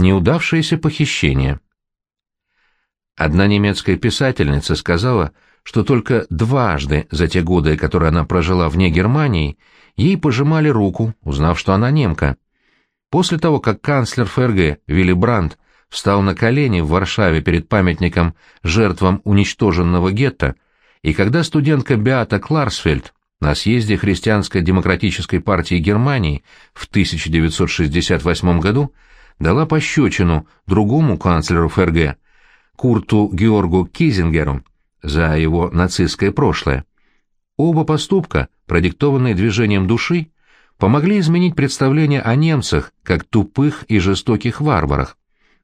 Неудавшееся похищение. Одна немецкая писательница сказала, что только дважды за те годы, которые она прожила вне Германии, ей пожимали руку, узнав, что она немка. После того, как канцлер ФРГ Вилли Брандт встал на колени в Варшаве перед памятником жертвам уничтоженного гетто, и когда студентка Беата Кларсфельд на съезде Христианско-демократической партии Германии в 1968 году дала пощечину другому канцлеру ФРГ, Курту Георгу Кизингеру, за его нацистское прошлое. Оба поступка, продиктованные движением души, помогли изменить представление о немцах как тупых и жестоких варварах.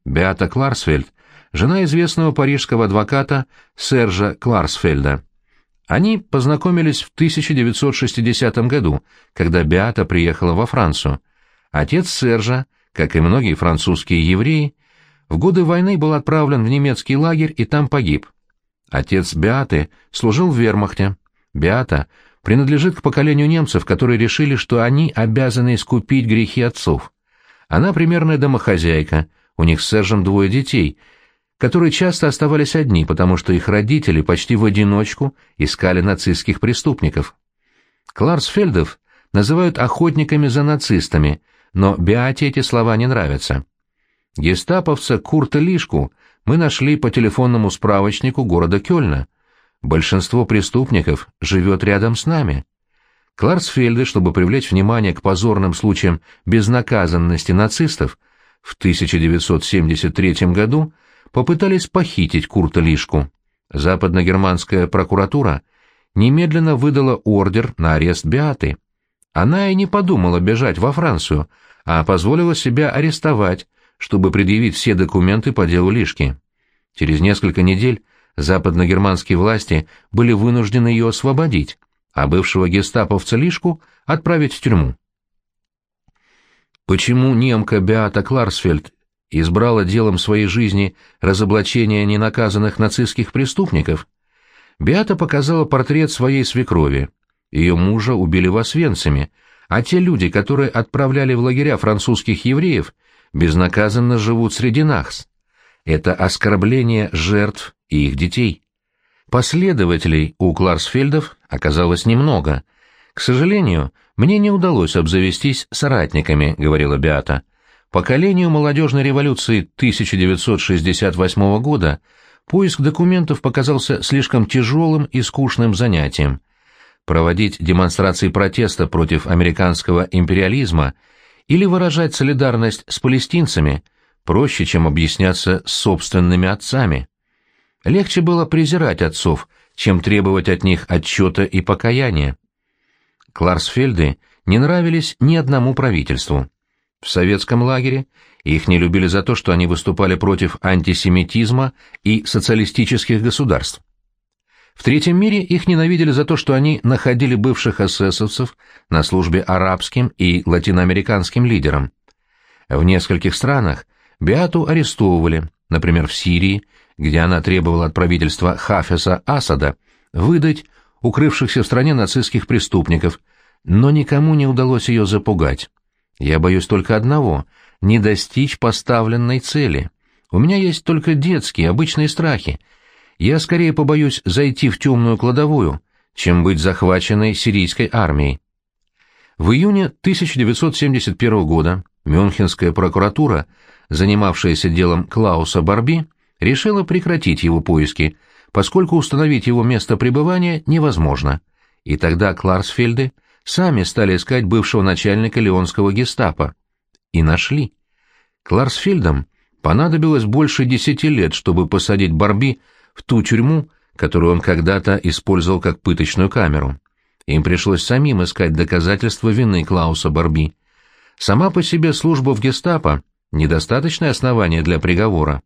Беата Кларсфельд, жена известного парижского адвоката Сержа Кларсфельда. Они познакомились в 1960 году, когда Беата приехала во Францию. Отец Сержа, как и многие французские евреи, в годы войны был отправлен в немецкий лагерь и там погиб. Отец Беаты служил в вермахте. Беата принадлежит к поколению немцев, которые решили, что они обязаны искупить грехи отцов. Она примерная домохозяйка, у них с Сержем двое детей, которые часто оставались одни, потому что их родители почти в одиночку искали нацистских преступников. Кларсфельдов называют охотниками за нацистами, но Беате эти слова не нравятся. Гестаповца Курта Лишку мы нашли по телефонному справочнику города Кёльна. Большинство преступников живет рядом с нами. Кларсфельды, чтобы привлечь внимание к позорным случаям безнаказанности нацистов, в 1973 году попытались похитить Курта Лишку. Западногерманская прокуратура немедленно выдала ордер на арест Беаты. Она и не подумала бежать во Францию, а позволила себя арестовать, чтобы предъявить все документы по делу Лишки. Через несколько недель западногерманские власти были вынуждены ее освободить, а бывшего гестаповца Лишку отправить в тюрьму. Почему немка Беата Кларсфельд избрала делом своей жизни разоблачение ненаказанных нацистских преступников? Беата показала портрет своей свекрови. Ее мужа убили в Освенциме, а те люди, которые отправляли в лагеря французских евреев, безнаказанно живут среди нас. Это оскорбление жертв и их детей. Последователей у Кларсфельдов оказалось немного. К сожалению, мне не удалось обзавестись соратниками, говорила Беата. Поколению молодежной революции 1968 года поиск документов показался слишком тяжелым и скучным занятием. Проводить демонстрации протеста против американского империализма или выражать солидарность с палестинцами проще, чем объясняться с собственными отцами. Легче было презирать отцов, чем требовать от них отчета и покаяния. Кларсфельды не нравились ни одному правительству. В советском лагере их не любили за то, что они выступали против антисемитизма и социалистических государств. В третьем мире их ненавидели за то, что они находили бывших эсэсовцев на службе арабским и латиноамериканским лидерам. В нескольких странах Беату арестовывали, например, в Сирии, где она требовала от правительства Хафеса Асада выдать укрывшихся в стране нацистских преступников, но никому не удалось ее запугать. Я боюсь только одного — не достичь поставленной цели. У меня есть только детские, обычные страхи — я скорее побоюсь зайти в темную кладовую, чем быть захваченной сирийской армией. В июне 1971 года Мюнхенская прокуратура, занимавшаяся делом Клауса Барби, решила прекратить его поиски, поскольку установить его место пребывания невозможно. И тогда Кларсфельды сами стали искать бывшего начальника леонского гестапо. И нашли. Кларсфельдам понадобилось больше десяти лет, чтобы посадить Барби в ту тюрьму, которую он когда-то использовал как пыточную камеру. Им пришлось самим искать доказательства вины Клауса Барби. Сама по себе служба в гестапо – недостаточное основание для приговора.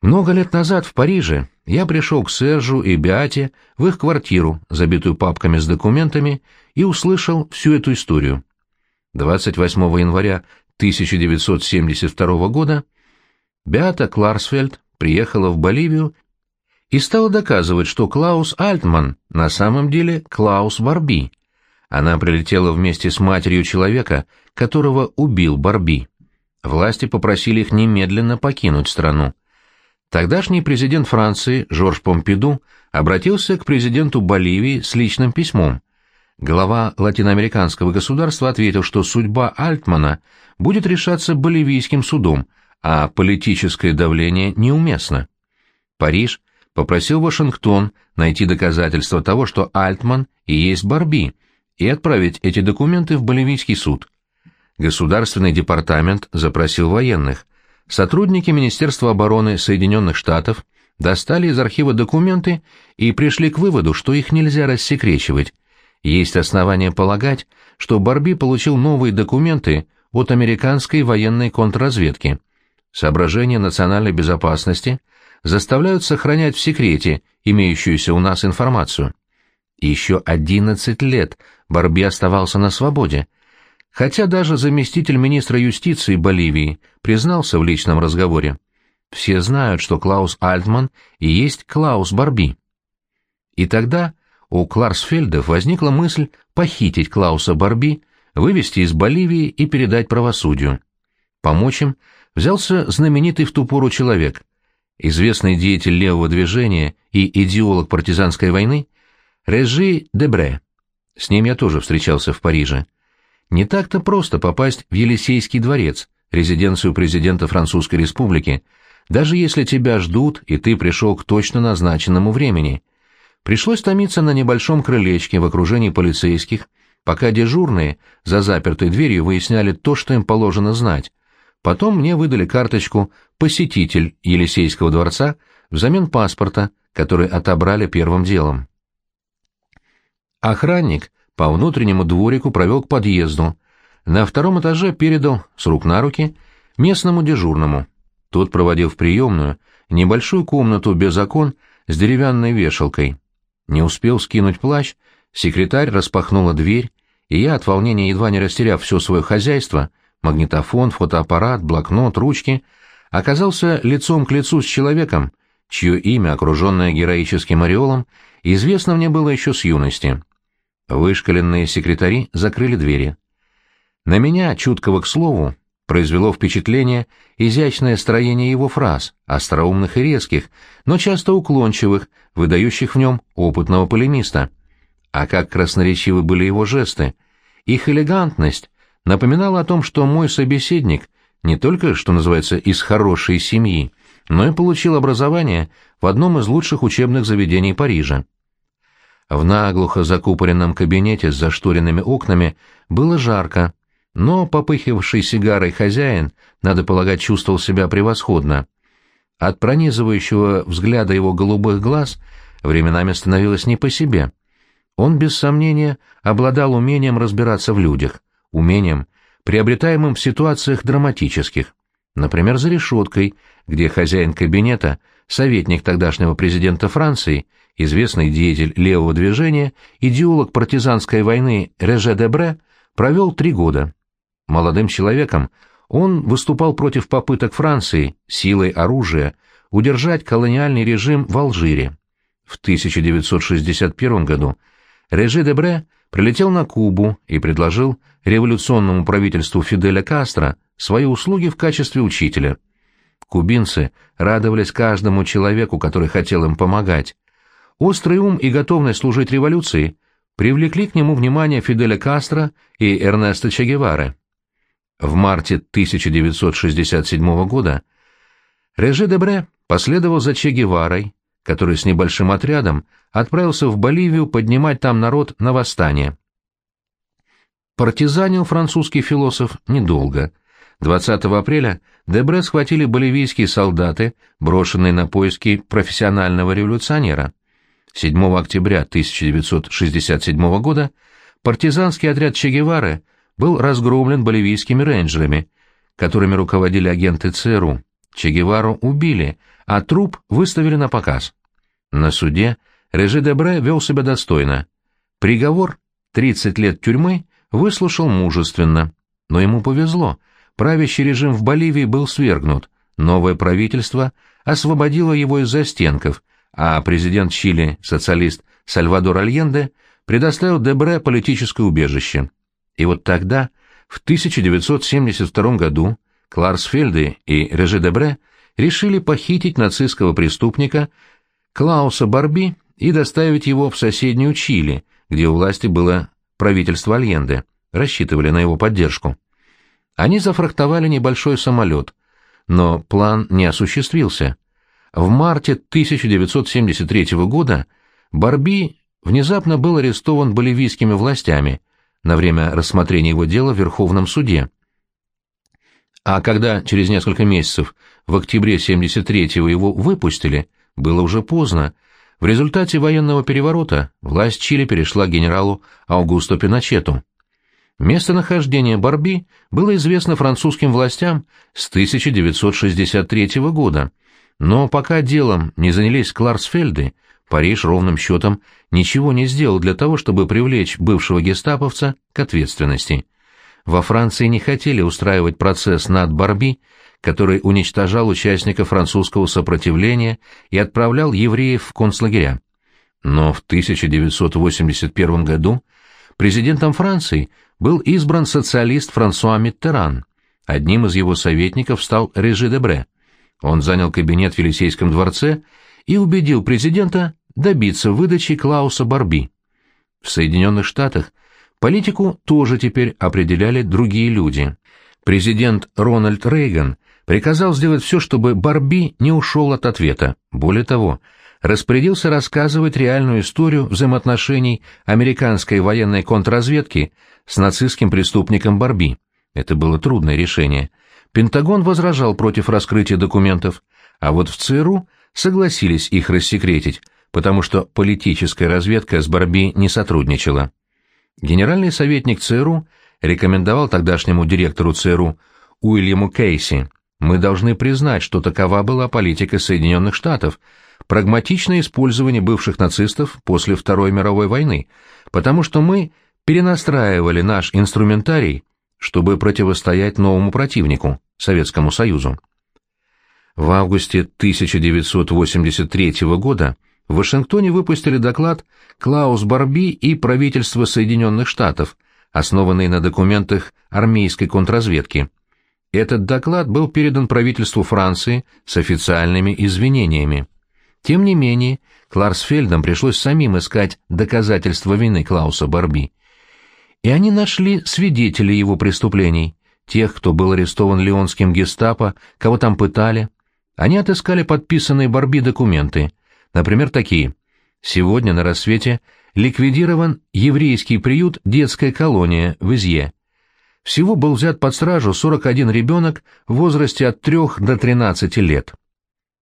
Много лет назад в Париже я пришел к Сержу и Биате в их квартиру, забитую папками с документами, и услышал всю эту историю. 28 января 1972 года Беата Кларсфельд приехала в Боливию и стала доказывать, что Клаус Альтман на самом деле Клаус Барби. Она прилетела вместе с матерью человека, которого убил Барби. власти попросили их немедленно покинуть страну. Тогдашний президент Франции Жорж Помпиду обратился к президенту Боливии с личным письмом. Глава латиноамериканского государства ответил, что судьба Альтмана будет решаться боливийским судом, а политическое давление неуместно. Париж попросил Вашингтон найти доказательства того, что Альтман и есть Барби, и отправить эти документы в Боливийский суд. Государственный департамент запросил военных. Сотрудники Министерства обороны Соединенных Штатов достали из архива документы и пришли к выводу, что их нельзя рассекречивать. Есть основания полагать, что Барби получил новые документы от американской военной контрразведки. Соображения национальной безопасности заставляют сохранять в секрете имеющуюся у нас информацию. Еще 11 лет Барби оставался на свободе, хотя даже заместитель министра юстиции Боливии признался в личном разговоре. Все знают, что Клаус Альтман и есть Клаус Барби. И тогда у Кларсфельдов возникла мысль похитить Клауса Барби, вывести из Боливии и передать правосудию. Помочь им взялся знаменитый в ту пору человек, известный деятель левого движения и идеолог партизанской войны Режи Дебре. С ним я тоже встречался в Париже. Не так-то просто попасть в Елисейский дворец, резиденцию президента Французской республики, даже если тебя ждут, и ты пришел к точно назначенному времени. Пришлось томиться на небольшом крылечке в окружении полицейских, пока дежурные за запертой дверью выясняли то, что им положено знать. Потом мне выдали карточку «Посетитель Елисейского дворца» взамен паспорта, который отобрали первым делом. Охранник по внутреннему дворику провел к подъезду. На втором этаже передал с рук на руки местному дежурному. Тот проводил в приемную небольшую комнату без окон с деревянной вешалкой. Не успел скинуть плащ, секретарь распахнула дверь, и я, от волнения едва не растеряв все свое хозяйство, магнитофон, фотоаппарат, блокнот, ручки, оказался лицом к лицу с человеком, чье имя, окруженное героическим ореолом, известно мне было еще с юности. Вышкаленные секретари закрыли двери. На меня, чуткого к слову, произвело впечатление изящное строение его фраз, остроумных и резких, но часто уклончивых, выдающих в нем опытного полемиста. А как красноречивы были его жесты. Их элегантность напоминала о том, что мой собеседник не только, что называется, из хорошей семьи, но и получил образование в одном из лучших учебных заведений Парижа. В наглухо закупоренном кабинете с зашторенными окнами было жарко, но попыхивавший сигарой хозяин, надо полагать, чувствовал себя превосходно. От пронизывающего взгляда его голубых глаз временами становилось не по себе. Он, без сомнения, обладал умением разбираться в людях, умением, приобретаемым в ситуациях драматических. Например, за решеткой, где хозяин кабинета, советник тогдашнего президента Франции, известный деятель левого движения, идеолог партизанской войны Реже Дебре, провел три года. Молодым человеком он выступал против попыток Франции силой оружия удержать колониальный режим в Алжире. В 1961 году Реже Дебре прилетел на Кубу и предложил революционному правительству Фиделя Кастро свои услуги в качестве учителя. Кубинцы радовались каждому человеку, который хотел им помогать. Острый ум и готовность служить революции привлекли к нему внимание Фиделя Кастро и Эрнеста Че Гевары. В марте 1967 года Реже Дебре последовал за Че Геварой, который с небольшим отрядом отправился в Боливию поднимать там народ на восстание. Партизанил французский философ недолго. 20 апреля Дебре схватили боливийские солдаты, брошенные на поиски профессионального революционера. 7 октября 1967 года партизанский отряд Че Гевары был разгромлен боливийскими рейнджерами, которыми руководили агенты ЦРУ. Че Гевару убили, а труп выставили на показ. На суде Режи Дебре вел себя достойно. Приговор, 30 лет тюрьмы, выслушал мужественно. Но ему повезло. Правящий режим в Боливии был свергнут. Новое правительство освободило его из застенков, а президент Чили, социалист Сальвадор Альенде, предоставил Дебре политическое убежище. И вот тогда, в 1972 году, Кларсфельды и Режидебре решили похитить нацистского преступника Клауса Барби и доставить его в соседнюю Чили, где у власти было правительство Альенде, рассчитывали на его поддержку. Они зафрахтовали небольшой самолет, но план не осуществился. В марте 1973 года Барби внезапно был арестован боливийскими властями на время рассмотрения его дела в Верховном суде. А когда через несколько месяцев, в октябре 73-го его выпустили, было уже поздно. В результате военного переворота власть Чили перешла генералу Аугусто Пиночету. Местонахождение Барби было известно французским властям с 1963 года, но пока делом не занялись Кларсфельды, Париж ровным счетом ничего не сделал для того, чтобы привлечь бывшего гестаповца к ответственности. Во Франции не хотели устраивать процесс над Барби, который уничтожал участников французского сопротивления и отправлял евреев в концлагеря. Но в 1981 году президентом Франции был избран социалист Франсуа Миттеран. Одним из его советников стал Режи Дебре. Он занял кабинет в Елисейском дворце и убедил президента добиться выдачи Клауса Барби. В Соединенных Штатах политику тоже теперь определяли другие люди. Президент Рональд Рейган приказал сделать все, чтобы Барби не ушел от ответа. Более того, распорядился рассказывать реальную историю взаимоотношений американской военной контрразведки с нацистским преступником Барби. Это было трудное решение. Пентагон возражал против раскрытия документов, а вот в ЦРУ согласились их рассекретить, потому что политическая разведка с Барби не сотрудничала. Генеральный советник ЦРУ рекомендовал тогдашнему директору ЦРУ Уильяму Кейси «Мы должны признать, что такова была политика Соединенных Штатов, прагматичное использование бывших нацистов после Второй мировой войны, потому что мы перенастраивали наш инструментарий, чтобы противостоять новому противнику, Советскому Союзу». В августе 1983 года в Вашингтоне выпустили доклад «Клаус Барби и правительство Соединенных Штатов», основанный на документах армейской контрразведки. Этот доклад был передан правительству Франции с официальными извинениями. Тем не менее, Кларсфельдам пришлось самим искать доказательства вины Клауса Барби. И они нашли свидетелей его преступлений, тех, кто был арестован леонским гестапо, кого там пытали. Они отыскали подписанные Барби документы, например, такие. Сегодня на рассвете ликвидирован еврейский приют «Детская колония» в Изье. Всего был взят под стражу 41 ребенок в возрасте от 3 до 13 лет.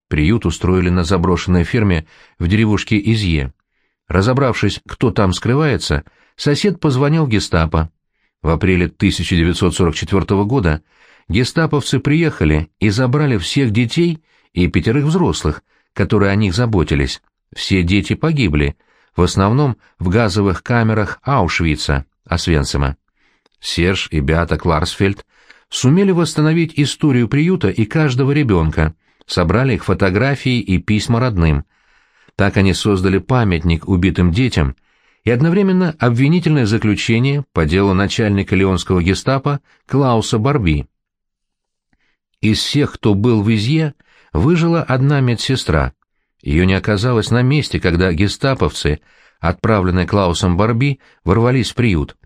Приют устроили на заброшенной ферме в деревушке Изье. Разобравшись, кто там скрывается, сосед позвонил гестапо. В апреле 1944 года гестаповцы приехали и забрали всех детей и пятерых взрослых, которые о них заботились. Все дети погибли, в основном в газовых камерах Аушвица, Освенцима. Серж и Беата Кларсфельд сумели восстановить историю приюта и каждого ребенка, собрали их фотографии и письма родным. Так они создали памятник убитым детям и одновременно обвинительное заключение по делу начальника леонского гестапо Клауса Барби. Из всех, кто был в Изье, выжила одна медсестра. Ее не оказалось на месте, когда гестаповцы, отправленные Клаусом Барби, ворвались в приют.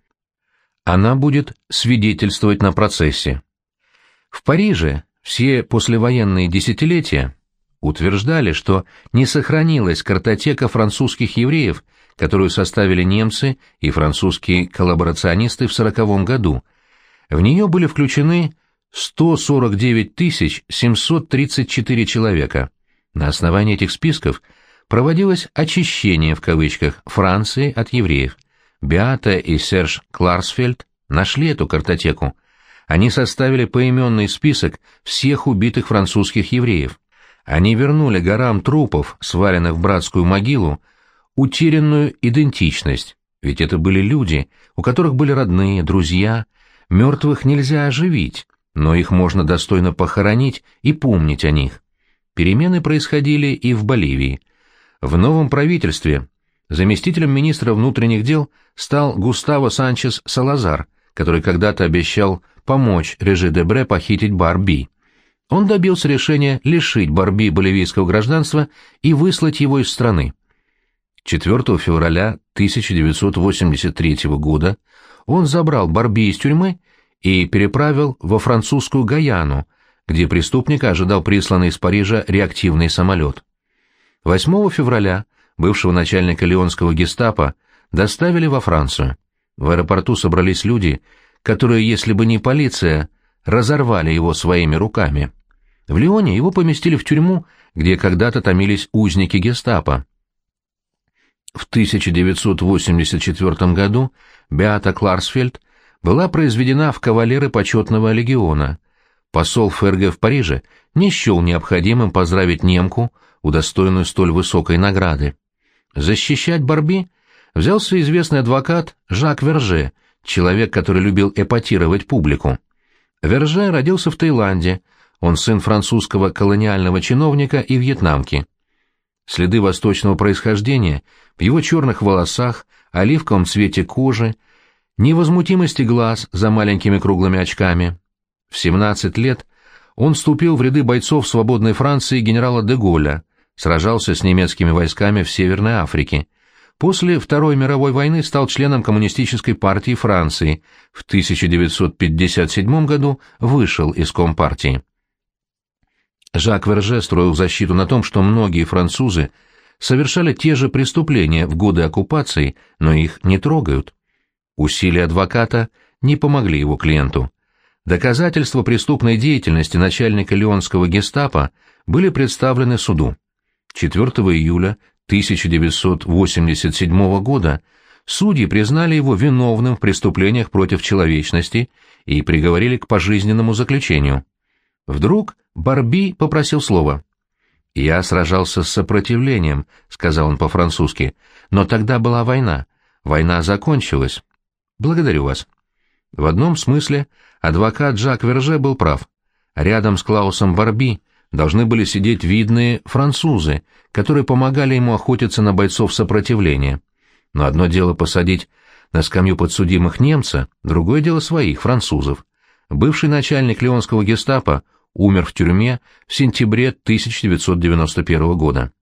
Она будет свидетельствовать на процессе. В Париже все послевоенные десятилетия утверждали, что не сохранилась картотека французских евреев, которую составили немцы и французские коллаборационисты в сороковом году. В нее были включены 149 734 человека. На основании этих списков проводилось «очищение» в кавычках Франции от евреев. Беата и Серж Кларсфельд нашли эту картотеку. Они составили поименный список всех убитых французских евреев. Они вернули горам трупов, сваленных в братскую могилу, утерянную идентичность, ведь это были люди, у которых были родные, друзья. Мертвых нельзя оживить, но их можно достойно похоронить и помнить о них. Перемены происходили и в Боливии. В новом правительстве Заместителем министра внутренних дел стал Густаво Санчес Салазар, который когда-то обещал помочь Реже Дебре похитить Барби. Он добился решения лишить Барби боливийского гражданства и выслать его из страны. 4 февраля 1983 года он забрал Барби из тюрьмы и переправил во французскую Гаяну, где преступника ожидал присланный из Парижа реактивный самолет. 8 февраля бывшего начальника леонского гестапо доставили во Францию. В аэропорту собрались люди, которые, если бы не полиция, разорвали его своими руками. В Лионе его поместили в тюрьму, где когда-то томились узники гестапо. В 1984 году Беата Кларсфельд была произведена в кавалеры почетного легиона. Посол ФРГ в Париже не счел необходимым поздравить немку, удостоенную столь высокой награды. Защищать Барби взялся известный адвокат Жак Верже, человек, который любил эпатировать публику. Верже родился в Таиланде, он сын французского колониального чиновника и вьетнамки. Следы восточного происхождения в его черных волосах, оливковом цвете кожи, невозмутимости глаз за маленькими круглыми очками. В 17 лет он вступил в ряды бойцов свободной Франции генерала де Голля, сражался с немецкими войсками в Северной Африке. После Второй мировой войны стал членом Коммунистической партии Франции, в 1957 году вышел из Компартии. Жак Верже строил защиту на том, что многие французы совершали те же преступления в годы оккупации, но их не трогают. Усилия адвоката не помогли его клиенту. Доказательства преступной деятельности начальника леонского гестапо были представлены суду. 4 июля 1987 года судьи признали его виновным в преступлениях против человечности и приговорили к пожизненному заключению. Вдруг Барби попросил слова. «Я сражался с сопротивлением», — сказал он по-французски, — «но тогда была война. Война закончилась. Благодарю вас». В одном смысле адвокат Жак Верже был прав. Рядом с Клаусом Барби должны были сидеть видные французы, которые помогали ему охотиться на бойцов сопротивления. Но одно дело посадить на скамью подсудимых немца, другое дело своих, французов. Бывший начальник леонского гестапо умер в тюрьме в сентябре 1991 года.